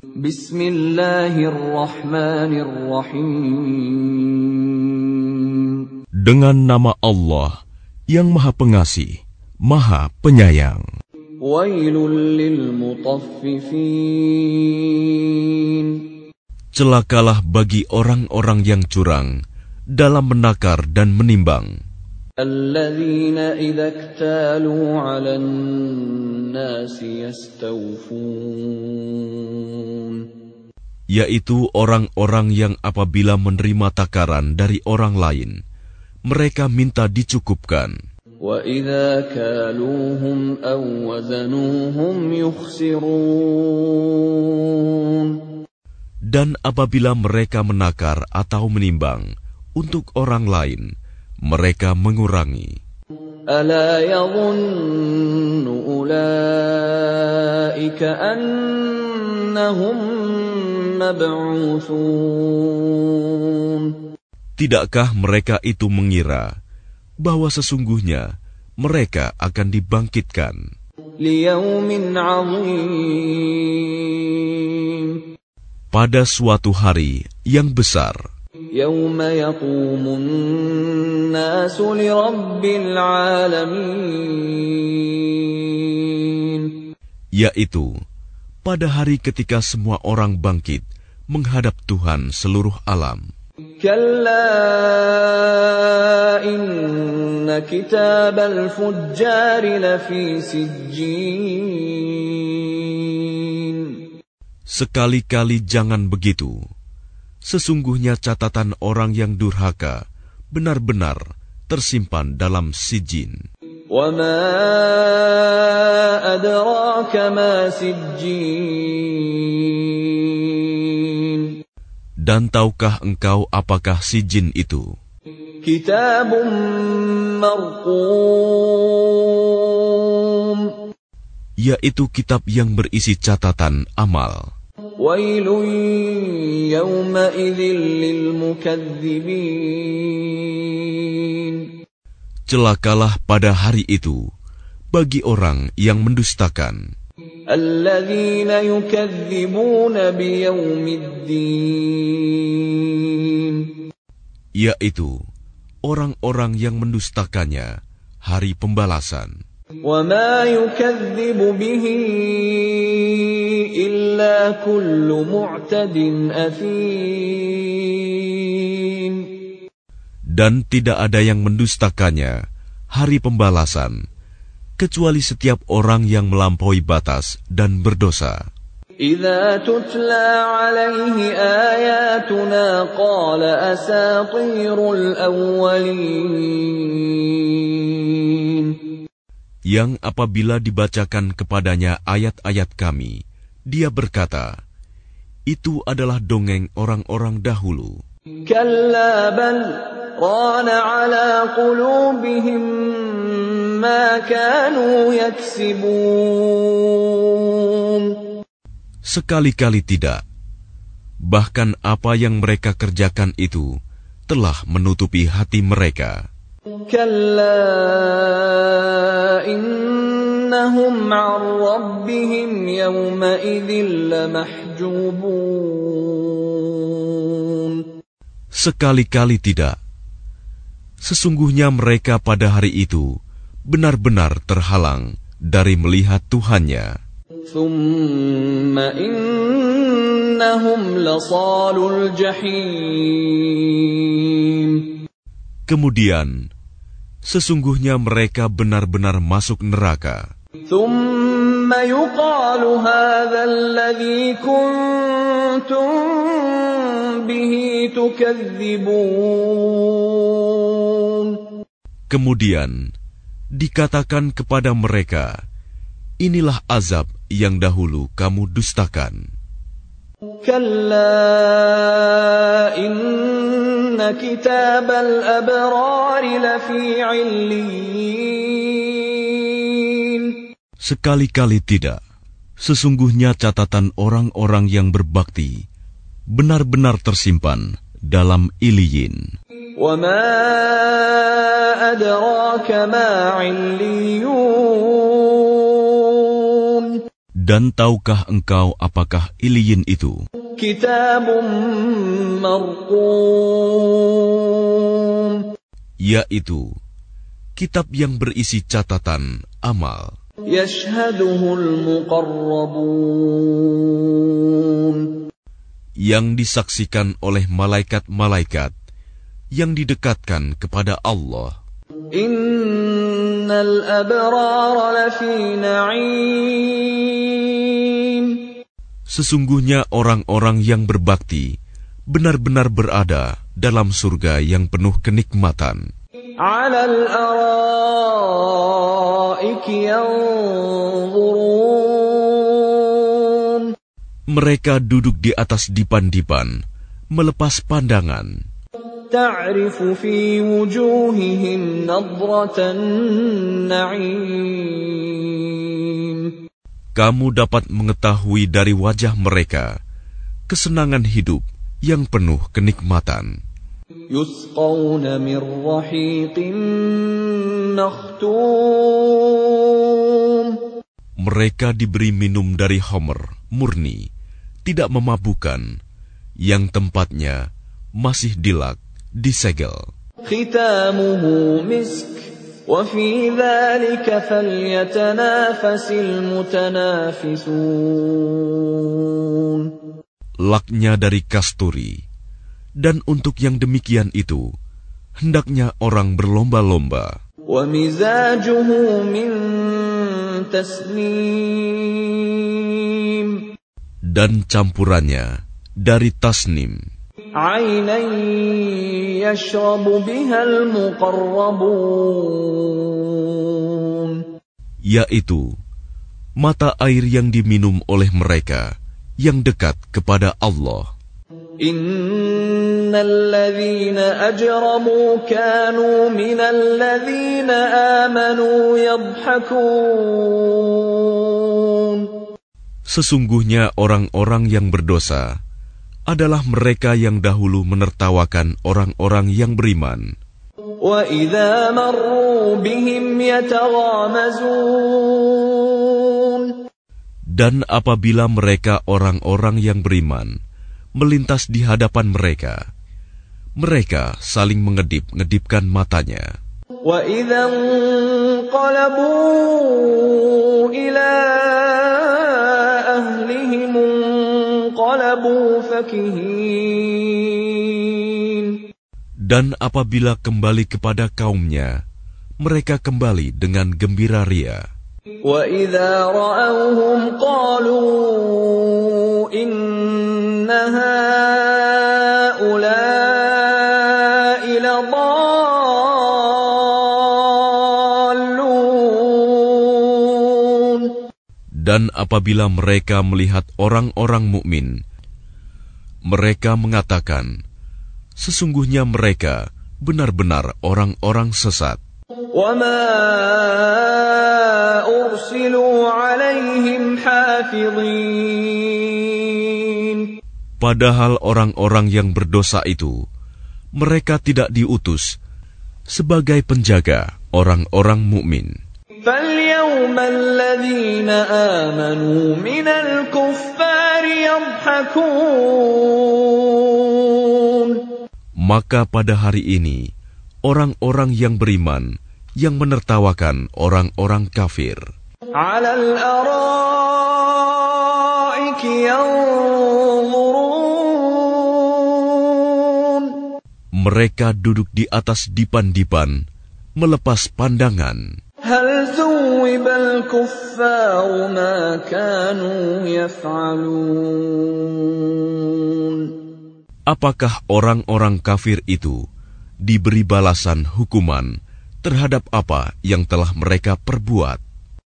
Bismillahirrahmanirrahim. Dengan nama Allah yang Maha Pengasih, Maha Penyayang. Celakalah bagi orang-orang yang curang dalam menakar dan menimbang. Yaitu orang-orang yang apabila menerima takaran dari orang lain, mereka minta dicukupkan. Dan apabila mereka menakar atau menimbang untuk orang lain, mereka mengurangi. Tidakkah mereka itu mengira bahwa sesungguhnya mereka akan dibangkitkan. Pada suatu hari yang besar, yaitu pada hari ketika semua orang bangkit menghadap Tuhan seluruh alam. Sekali-kali jangan begitu. Sesungguhnya catatan orang yang durhaka benar-benar tersimpan dalam sijin. Dan tahukah engkau apakah si jin itu? Yaitu kitab yang berisi catatan amal. Celakalah pada hari itu bagi orang yang mendustakan. Yaitu orang-orang yang mendustakannya hari pembalasan. Dan tidak ada yang mendustakannya hari pembalasan kecuali setiap orang yang melampaui batas dan berdosa. Yang apabila dibacakan kepadanya ayat-ayat kami, dia berkata, itu adalah dongeng orang-orang dahulu. Sekali-kali tidak. Bahkan apa yang mereka kerjakan itu telah menutupi hati mereka. Sekali-kali tidak. Sesungguhnya mereka pada hari itu benar-benar terhalang dari melihat Tuhannya. Kemudian, sesungguhnya mereka benar-benar masuk neraka. Kemudian, dikatakan kepada mereka, Inilah azab yang dahulu kamu dustakan. Sekali-kali tidak. Sesungguhnya catatan orang-orang yang berbakti benar-benar tersimpan dalam Iliyin. Dan tahukah engkau apakah Iliyin itu? Yaitu kitab yang berisi catatan amal yang disaksikan oleh malaikat-malaikat yang didekatkan kepada Allah. Sesungguhnya orang-orang yang berbakti benar-benar berada dalam surga yang penuh kenikmatan. الأرائك ينظرون Mereka duduk di atas dipan-dipan, melepas pandangan. تعرف في وجوههم نضرة النعيم Kamu dapat mengetahui dari wajah mereka kesenangan hidup yang penuh kenikmatan. يسقون من رحيق مختوم Mereka diberi minum dari homer, murni, tidak memabukan, yang tempatnya masih dilak, disegel. Laknya dari kasturi, dan untuk yang demikian itu, hendaknya orang berlomba-lomba ومزاجه من تسنيم Dan campurannya dari tasnim, عينا يشرب بها المقربون yaitu mata air yang diminum oleh mereka yang dekat kepada Allah. إن الذين أجرموا كانوا من الذين آمنوا يضحكون Sesungguhnya orang-orang yang berdosa adalah mereka yang dahulu menertawakan orang-orang yang beriman. وإذا مروا بهم يتغامزون Dan apabila mereka orang-orang yang beriman melintas di hadapan mereka, mereka saling mengedip-ngedipkan matanya. وإذا انقلبوا إلى أهلهم انقلبوا فكهين Dan apabila kembali kepada kaumnya, mereka kembali dengan gembira ria. وإذا رأوهم Dan apabila mereka melihat orang-orang mukmin, mereka mengatakan, "Sesungguhnya mereka benar-benar orang-orang sesat." Padahal orang-orang yang berdosa itu, mereka tidak diutus sebagai penjaga orang-orang mukmin. فاليوم الذين آمنوا من الكفار يضحكون Maka pada hari ini, orang-orang yang beriman yang menertawakan orang-orang kafir على الأرائك ينظرون mereka duduk di atas dipan-dipan, melepas pandangan. هل ثوب الكفار ما كانوا يفعلون Apakah orang-orang kafir itu diberi balasan hukuman terhadap apa yang telah mereka perbuat?